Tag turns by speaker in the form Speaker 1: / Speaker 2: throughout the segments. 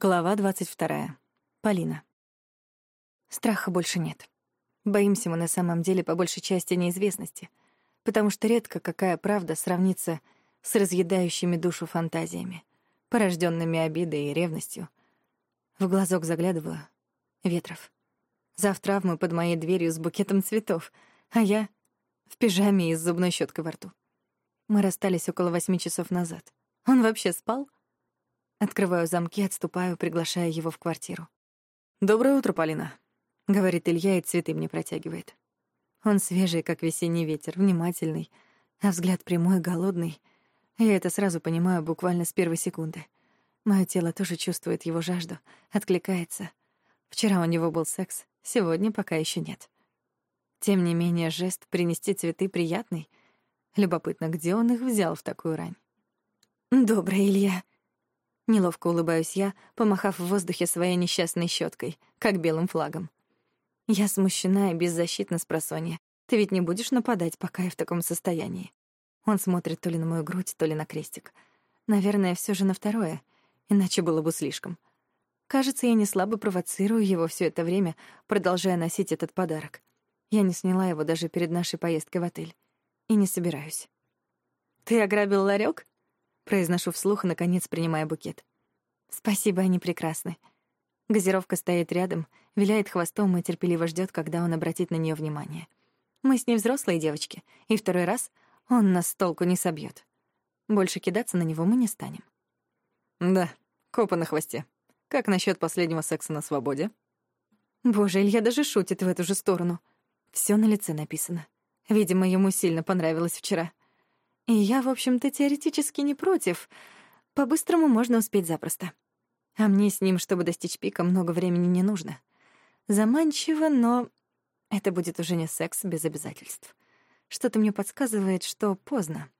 Speaker 1: Глава двадцать вторая. Полина. Страха больше нет. Боимся мы на самом деле по большей части неизвестности, потому что редко какая правда сравнится с разъедающими душу фантазиями, порожденными обидой и ревностью. В глазок заглядываю. Ветров. Зав травмы под моей дверью с букетом цветов, а я в пижаме и с зубной щеткой во рту. Мы расстались около восьми часов назад. Он вообще спал? Открываю замки, отступаю, приглашая его в квартиру.
Speaker 2: «Доброе утро, Полина», —
Speaker 1: говорит Илья и цветы мне протягивает. Он свежий, как весенний ветер, внимательный, а взгляд прямой, голодный. Я это сразу понимаю буквально с первой секунды. Моё тело тоже чувствует его жажду, откликается. Вчера у него был секс, сегодня пока еще нет. Тем не менее, жест принести цветы приятный. Любопытно, где он их взял в такую рань. «Доброе, Илья», Неловко улыбаюсь я, помахав в воздухе своей несчастной щеткой, как белым флагом. Я смущена и беззащитна с просонья. Ты ведь не будешь нападать, пока я в таком состоянии. Он смотрит то ли на мою грудь, то ли на крестик. Наверное, все же на второе, иначе было бы слишком. Кажется, я не слабо провоцирую его все это время, продолжая носить этот подарок. Я не сняла его даже перед нашей поездкой в отель. И не собираюсь. «Ты ограбил ларек? Произношу вслух, наконец принимая букет. Спасибо, они прекрасны. Газировка стоит рядом, виляет хвостом и терпеливо ждет, когда он обратит на нее внимание. Мы с ней взрослые девочки, и второй раз он нас с толку не собьет. Больше кидаться на него мы не станем.
Speaker 2: Да, копа на хвосте. Как насчет последнего секса на свободе?
Speaker 1: Боже, Илья даже шутит в эту же сторону. Все на лице написано. Видимо, ему сильно понравилось вчера. Я, в общем-то, теоретически не против. По-быстрому можно успеть запросто. А мне с ним, чтобы достичь пика, много времени не нужно. Заманчиво, но это будет уже не секс без обязательств. Что-то мне подсказывает, что поздно.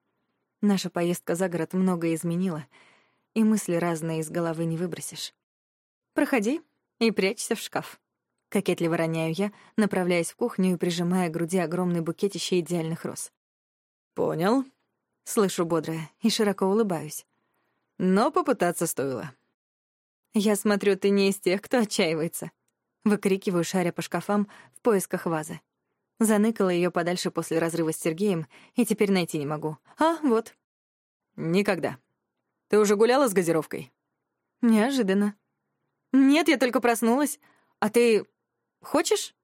Speaker 1: Наша поездка за город многое изменила, и мысли разные из головы не выбросишь. Проходи и прячься в шкаф. Кокетливо роняю я, направляясь в кухню и прижимая к груди огромный букетище идеальных роз.
Speaker 2: «Понял»,
Speaker 1: Слышу бодрое и широко улыбаюсь.
Speaker 2: Но попытаться стоило.
Speaker 1: Я смотрю, ты не из тех, кто отчаивается. Выкрикиваю, шаря по шкафам в поисках вазы. Заныкала ее подальше после разрыва с Сергеем, и теперь найти не могу. А, вот.
Speaker 2: Никогда. Ты уже гуляла с газировкой?
Speaker 1: Неожиданно. Нет, я только проснулась. А ты хочешь?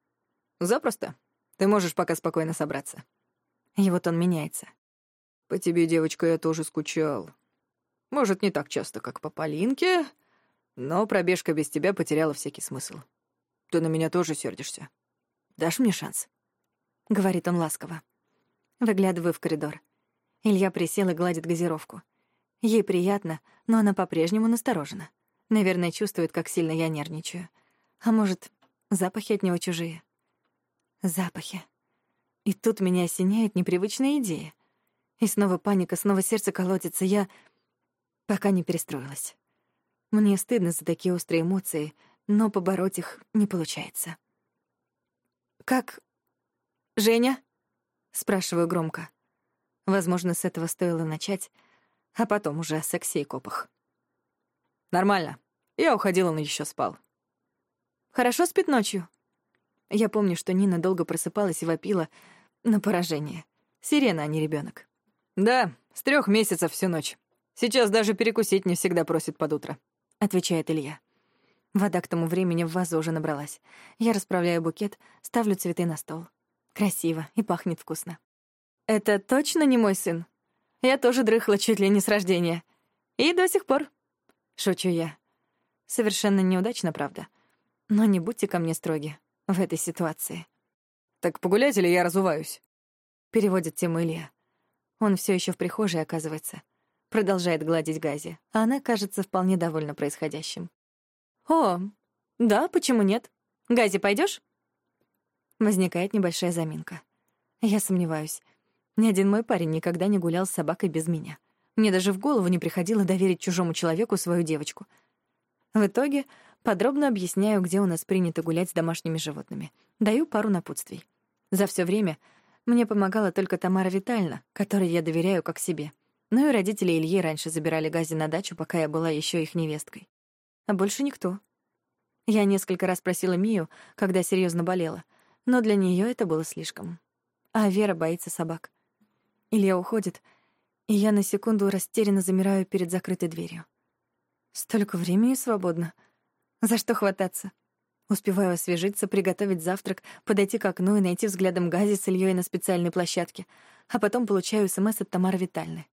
Speaker 2: Запросто. Ты можешь пока спокойно собраться.
Speaker 1: И вот он меняется.
Speaker 2: По тебе, девочка, я тоже скучал. Может, не так часто, как по Полинке, но пробежка без тебя потеряла всякий смысл. Ты на меня тоже сердишься. Дашь мне шанс?»
Speaker 1: — говорит он ласково. Выглядываю в коридор. Илья присел и гладит газировку. Ей приятно, но она по-прежнему насторожена. Наверное, чувствует, как сильно я нервничаю. А может, запахи от него чужие? Запахи. И тут меня осеняет непривычная идея. И снова паника, снова сердце колотится. Я пока не перестроилась. Мне стыдно за такие острые эмоции, но побороть их не получается. «Как... Женя?» — спрашиваю громко. Возможно, с этого стоило начать, а потом уже о сексе и копах.
Speaker 2: «Нормально. Я уходил, он еще спал».
Speaker 1: «Хорошо спит ночью?» Я помню, что Нина долго просыпалась и вопила на поражение. Сирена, а не ребенок.
Speaker 2: «Да, с трех месяцев всю ночь. Сейчас даже перекусить не всегда просит под утро», —
Speaker 1: отвечает Илья. Вода к тому времени в вазу уже набралась. Я расправляю букет, ставлю цветы на стол. Красиво и пахнет вкусно. «Это точно не мой сын? Я тоже дрыхла чуть ли не с рождения. И до сих пор». Шучу я. Совершенно неудачно, правда. Но не будьте ко мне строги в этой ситуации.
Speaker 2: «Так погулять или я разуваюсь?»
Speaker 1: Переводит тему Илья. Он все еще в прихожей, оказывается. Продолжает гладить Гази, а она, кажется, вполне довольна происходящим. «О, да, почему нет? Гази, пойдешь? Возникает небольшая заминка. Я сомневаюсь. Ни один мой парень никогда не гулял с собакой без меня. Мне даже в голову не приходило доверить чужому человеку свою девочку. В итоге подробно объясняю, где у нас принято гулять с домашними животными. Даю пару напутствий. За все время мне помогала только Тамара Витальевна, которой я доверяю как себе. Ну и родители Ильи раньше забирали Гази на дачу, пока я была еще их невесткой. а больше никто. Я несколько раз просила Мию, когда серьезно болела, но для нее это было слишком. А Вера боится собак. Илья уходит, и я на секунду растерянно замираю перед закрытой дверью. Столько времени свободно. За что хвататься? Успеваю освежиться, приготовить завтрак, подойти к окну и найти взглядом Гази с Ильей на специальной площадке, а потом получаю СМС от Тамары Витальны.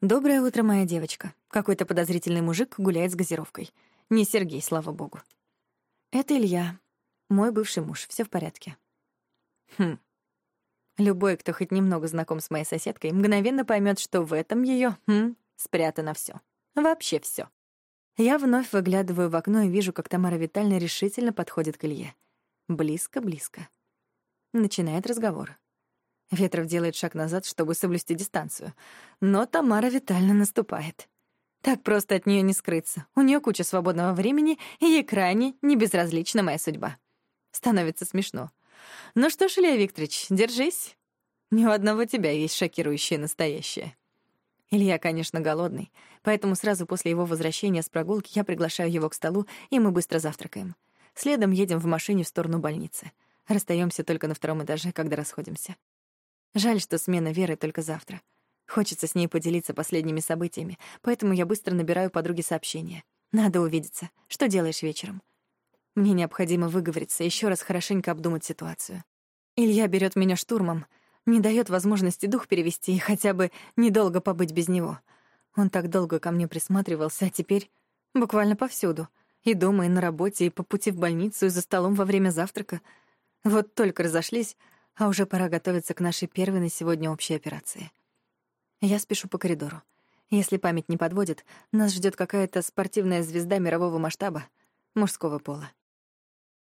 Speaker 1: «Доброе утро, моя девочка. Какой-то подозрительный мужик гуляет с газировкой. Не Сергей, слава богу». «Это Илья, мой бывший муж. Все в порядке». Хм. Любой, кто хоть немного знаком с моей соседкой, мгновенно поймет, что в этом ее хм, спрятано все. Вообще все. Я вновь выглядываю в окно и вижу, как Тамара Витальевна решительно подходит к Илье. Близко-близко. Начинает разговор. Ветров делает шаг назад, чтобы соблюсти дистанцию. Но Тамара Витальевна наступает. Так просто от нее не скрыться. У нее куча свободного времени, и ей крайне не безразлична моя судьба. Становится смешно. Ну что ж, Илья Викторович, держись. Ни у одного тебя есть шокирующее настоящее. Илья, конечно, голодный, поэтому сразу после его возвращения с прогулки я приглашаю его к столу, и мы быстро завтракаем. Следом едем в машине в сторону больницы. Расстаемся только на втором этаже, когда расходимся. Жаль, что смена Веры только завтра. Хочется с ней поделиться последними событиями, поэтому я быстро набираю подруге сообщение. Надо увидеться. Что делаешь вечером? Мне необходимо выговориться, еще раз хорошенько обдумать ситуацию. Илья берет меня штурмом — не дает возможности дух перевести и хотя бы недолго побыть без него. Он так долго ко мне присматривался, а теперь буквально повсюду. И дома, и на работе, и по пути в больницу, и за столом во время завтрака. Вот только разошлись, а уже пора готовиться к нашей первой на сегодня общей операции. Я спешу по коридору. Если память не подводит, нас ждет какая-то спортивная звезда мирового масштаба, мужского пола.